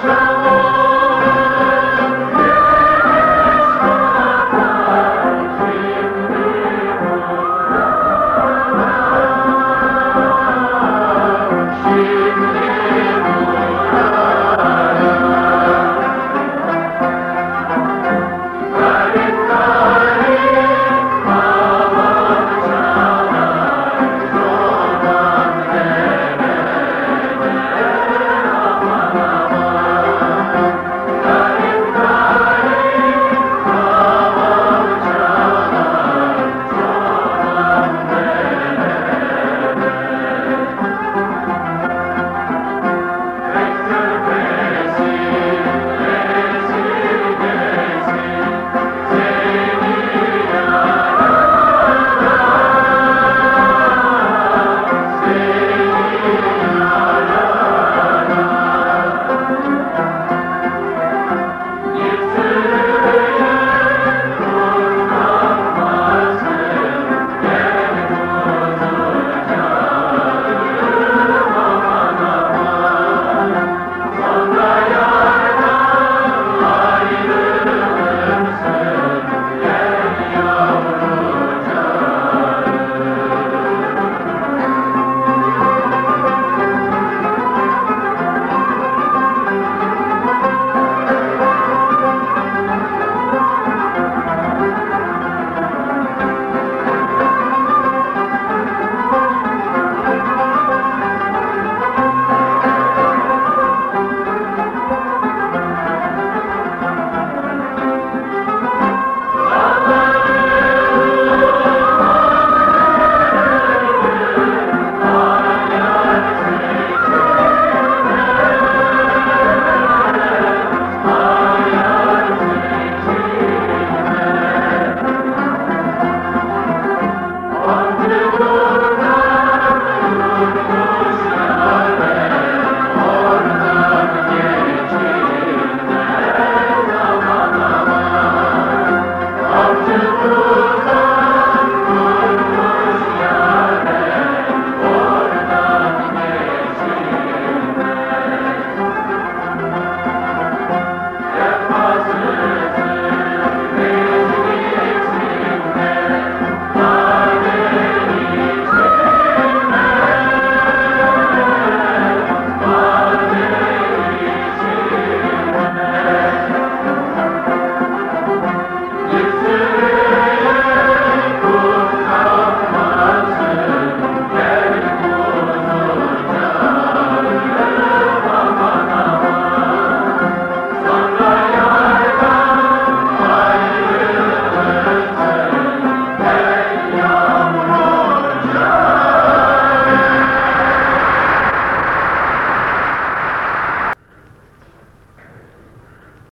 travel